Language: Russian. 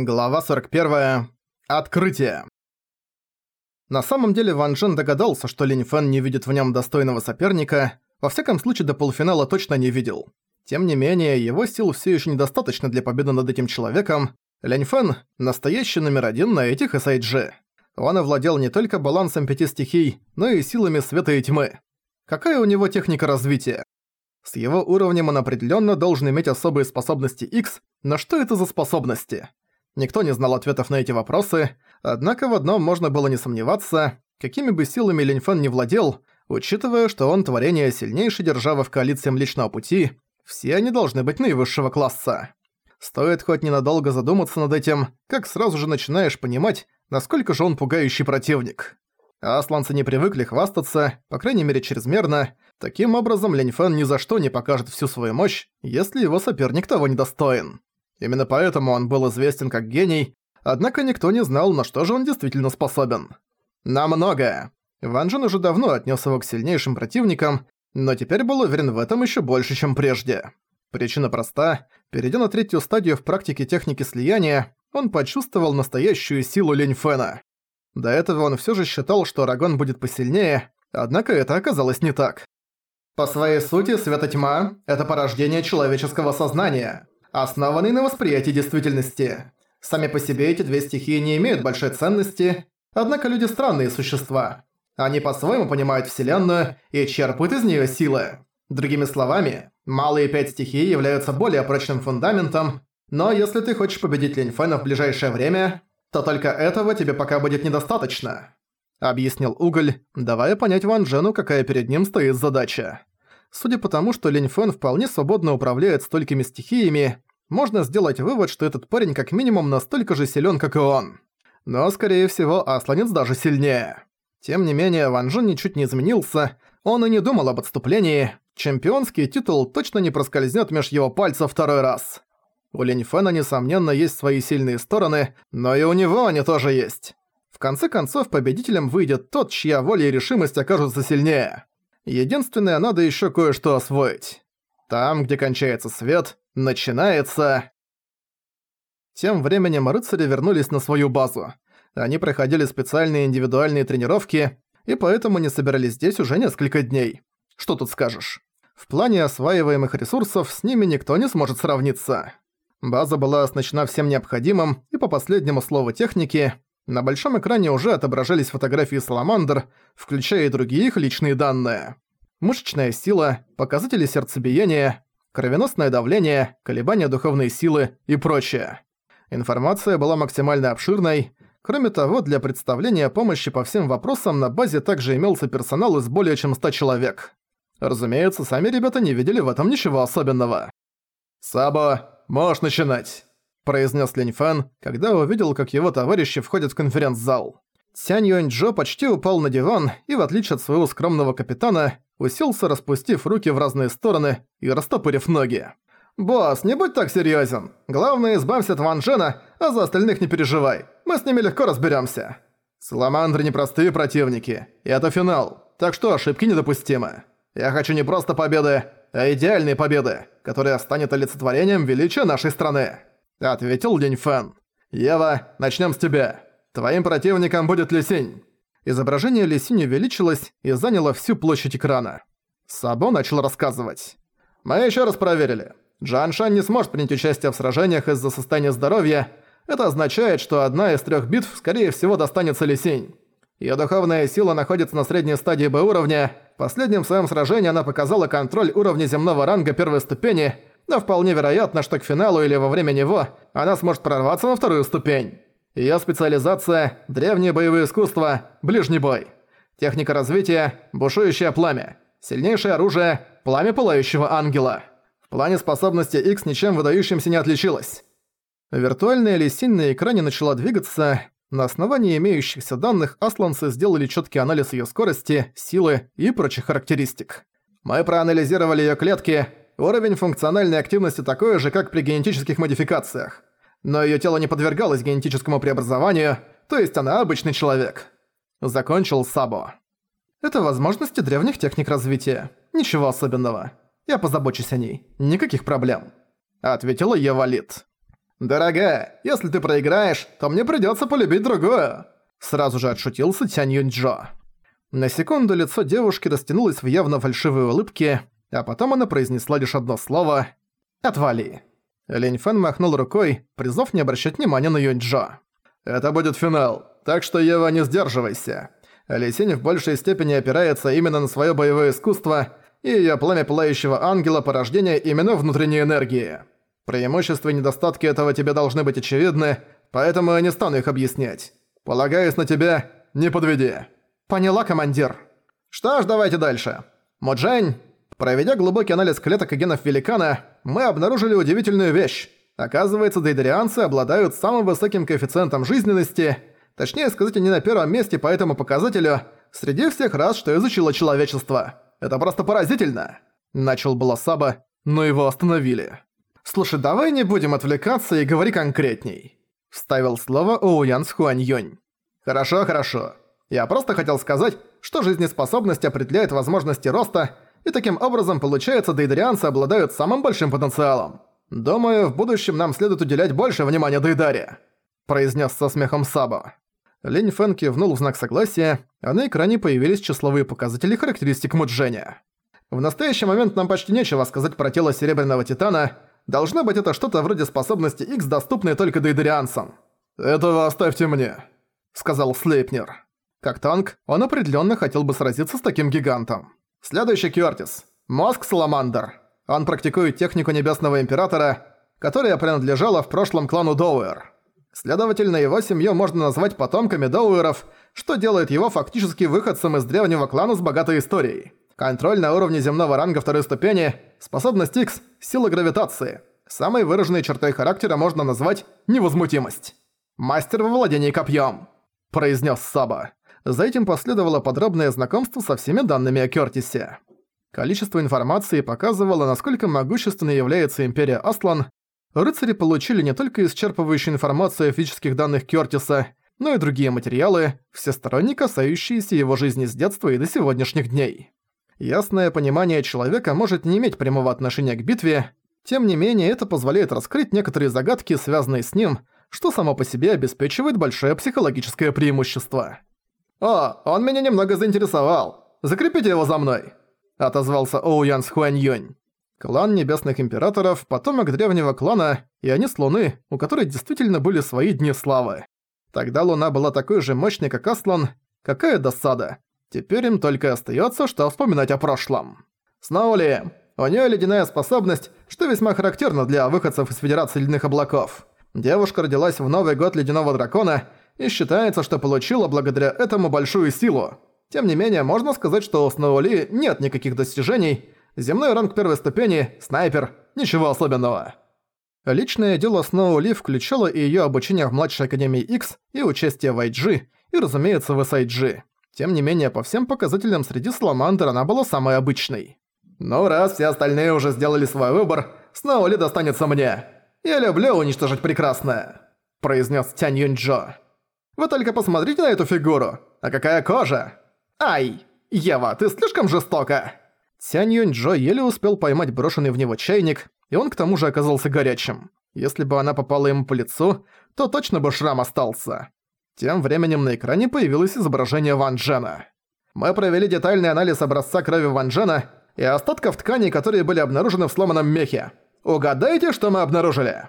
Глава 41. Открытие. На самом деле Ван Джен догадался, что Линь Фэн не видит в нем достойного соперника, во всяком случае до полуфинала точно не видел. Тем не менее, его сил все еще недостаточно для победы над этим человеком. Линь Фэн – настоящий номер один на этих SIG. Он овладел не только балансом пяти стихий, но и силами света и тьмы. Какая у него техника развития? С его уровнем он определенно должен иметь особые способности X, но что это за способности? Никто не знал ответов на эти вопросы, однако в одном можно было не сомневаться, какими бы силами Линьфэн не владел, учитывая, что он творение сильнейшей державы в коалиции Млечного Пути, все они должны быть наивысшего класса. Стоит хоть ненадолго задуматься над этим, как сразу же начинаешь понимать, насколько же он пугающий противник. Асланцы не привыкли хвастаться, по крайней мере чрезмерно, таким образом Линьфэн ни за что не покажет всю свою мощь, если его соперник того недостоин. Именно поэтому он был известен как гений, однако никто не знал, на что же он действительно способен. На многое. Ван Джен уже давно отнес его к сильнейшим противникам, но теперь был уверен в этом еще больше, чем прежде. Причина проста. Перейдя на третью стадию в практике техники слияния, он почувствовал настоящую силу Линь Фэна. До этого он все же считал, что Арагон будет посильнее, однако это оказалось не так. По своей сути, света тьма – это порождение человеческого сознания основанный на восприятии действительности. Сами по себе эти две стихии не имеют большой ценности, однако люди странные существа. Они по-своему понимают Вселенную и черпают из нее силы. Другими словами, малые пять стихий являются более прочным фундаментом, но если ты хочешь победить Линьфэна в ближайшее время, то только этого тебе пока будет недостаточно», — объяснил Уголь, давая понять Ван Джену, какая перед ним стоит задача. Судя по тому, что Линь Фэн вполне свободно управляет столькими стихиями, можно сделать вывод, что этот парень как минимум настолько же силен, как и он. Но, скорее всего, Асланец даже сильнее. Тем не менее, Ван Джен ничуть не изменился, он и не думал об отступлении. Чемпионский титул точно не проскользнет меж его пальцев второй раз. У Линь Фэна, несомненно, есть свои сильные стороны, но и у него они тоже есть. В конце концов, победителем выйдет тот, чья воля и решимость окажутся сильнее. Единственное, надо еще кое-что освоить. Там, где кончается свет, начинается... Тем временем рыцари вернулись на свою базу. Они проходили специальные индивидуальные тренировки, и поэтому не собирались здесь уже несколько дней. Что тут скажешь? В плане осваиваемых ресурсов с ними никто не сможет сравниться. База была оснащена всем необходимым, и по последнему слову техники, на большом экране уже отображались фотографии Саламандр, включая и другие их личные данные. Мышечная сила, показатели сердцебиения, кровеносное давление, колебания духовной силы и прочее. Информация была максимально обширной. Кроме того, для представления помощи по всем вопросам на базе также имелся персонал из более чем 100 человек. Разумеется, сами ребята не видели в этом ничего особенного. «Сабо, можешь начинать!» Произнес Линь Фэн, когда увидел, как его товарищи входят в конференц-зал. Цянь Юань Джо почти упал на диван и, в отличие от своего скромного капитана, уселся, распустив руки в разные стороны и растопырив ноги. «Босс, не будь так серьёзен. Главное, избавься от Ван Джена, а за остальных не переживай. Мы с ними легко разберёмся. Саламандры непростые противники, и это финал, так что ошибки недопустимы. Я хочу не просто победы, а идеальные победы, которые станет олицетворением величия нашей страны». — ответил Линь Фэн. «Ева, начнем с тебя. Твоим противником будет Лисинь». Изображение Лисинь увеличилось и заняло всю площадь экрана. Сабо начал рассказывать. «Мы еще раз проверили. Джан Шань не сможет принять участие в сражениях из-за состояния здоровья. Это означает, что одна из трех битв, скорее всего, достанется Лисинь. Ее духовная сила находится на средней стадии Б-уровня. В последнем своем сражении она показала контроль уровня земного ранга первой ступени – но вполне вероятно, что к финалу или во время него она сможет прорваться на вторую ступень. Её специализация – древние боевые искусства, ближний бой. Техника развития – бушующее пламя. Сильнейшее оружие – пламя пылающего ангела. В плане способности X ничем выдающимся не отличилась. Виртуальная лисинь на экране начала двигаться. На основании имеющихся данных асланцы сделали чёткий анализ её скорости, силы и прочих характеристик. Мы проанализировали её клетки – Уровень функциональной активности такой же, как при генетических модификациях. Но её тело не подвергалось генетическому преобразованию, то есть она обычный человек. Закончил Сабо. Это возможности древних техник развития. Ничего особенного. Я позабочусь о ней. Никаких проблем. Ответила Евалит. «Дорогая, если ты проиграешь, то мне придётся полюбить другую!» Сразу же отшутился Тянь Юньчжо. На секунду лицо девушки растянулось в явно фальшивой улыбке, а потом она произнесла лишь одно слово «Отвали». Линь Фэн махнул рукой, призвав не обращать внимания на Юньчжо. «Это будет финал, так что, Ева, не сдерживайся. Лисинь в большей степени опирается именно на своё боевое искусство, и её пламя Пылающего Ангела порождения именно внутренней энергии. Преимущества и недостатки этого тебе должны быть очевидны, поэтому я не стану их объяснять. Полагаюсь на тебя, не подведи». «Поняла, командир». «Что ж, давайте дальше. Моджень, проведя глубокий анализ клеток и генов великана, мы обнаружили удивительную вещь. Оказывается, дейдерианцы обладают самым высоким коэффициентом жизненности – Точнее сказать, они на первом месте по этому показателю среди всех рас, что изучило человечество. Это просто поразительно!» Начал было Саба, но его остановили. «Слушай, давай не будем отвлекаться и говори конкретней», — вставил слово Оуян с Хуаньёнь. «Хорошо, хорошо. Я просто хотел сказать, что жизнеспособность определяет возможности роста, и таким образом, получается, дейдарианцы обладают самым большим потенциалом. Думаю, в будущем нам следует уделять больше внимания дейдаре», — произнес со смехом Саба. Лень Фэн кивнул в знак согласия, а на экране появились числовые показатели характеристик Мудженя. В настоящий момент нам почти нечего сказать про тело Серебряного Титана. Должно быть это что-то вроде способности X, доступной только дейдерианцам. «Этого оставьте мне», — сказал Слейпнер. Как танк, он определенно хотел бы сразиться с таким гигантом. Следующий Кёртис. Мозг Саламандр. Он практикует технику Небесного Императора, которая принадлежала в прошлом клану Доуэр. Следовательно, его семью можно назвать потомками Доуэров, что делает его фактически выходцем из древнего клана с богатой историей. Контроль на уровне земного ранга второй ступени, способность X, сила гравитации. Самой выраженной чертой характера можно назвать невозмутимость. «Мастер во владении копьем», – произнес Саба. За этим последовало подробное знакомство со всеми данными о Кёртисе. Количество информации показывало, насколько могущественной является Империя Аслан, рыцари получили не только исчерпывающую информацию о физических данных Кёртиса, но и другие материалы, всесторонне касающиеся его жизни с детства и до сегодняшних дней. Ясное понимание человека может не иметь прямого отношения к битве, тем не менее это позволяет раскрыть некоторые загадки, связанные с ним, что само по себе обеспечивает большое психологическое преимущество. «О, он меня немного заинтересовал. Закрепите его за мной», — отозвался Оуян с Хуаньюнь. Клан Небесных Императоров – потомок древнего клана, и они с Луны, у которой действительно были свои дни славы. Тогда Луна была такой же мощной, как Аслан. Какая досада. Теперь им только остается, что вспоминать о прошлом. Сноули. У нее ледяная способность, что весьма характерно для выходцев из Федерации Ледяных Облаков. Девушка родилась в Новый год Ледяного Дракона и считается, что получила благодаря этому большую силу. Тем не менее, можно сказать, что у Сноули нет никаких достижений, Земной ранг первой ступени, снайпер, ничего особенного. Личное дело Сноу Ли включало и её обучение в младшей Академии X, и участие в IG, и, разумеется, в SIG. Тем не менее, по всем показателям среди Саламандр она была самой обычной. «Ну, раз все остальные уже сделали свой выбор, Сноу Ли достанется мне. Я люблю уничтожить прекрасное», – произнес Тянь Юньчжо. «Вы только посмотрите на эту фигуру. А какая кожа? Ай! Ева, ты слишком жестока!» Цянь Юнь-Джо еле успел поймать брошенный в него чайник, и он к тому же оказался горячим. Если бы она попала ему по лицу, то точно бы шрам остался. Тем временем на экране появилось изображение Ван Джена. Мы провели детальный анализ образца крови Ван Джена и остатков тканей, которые были обнаружены в сломанном мехе. Угадайте, что мы обнаружили?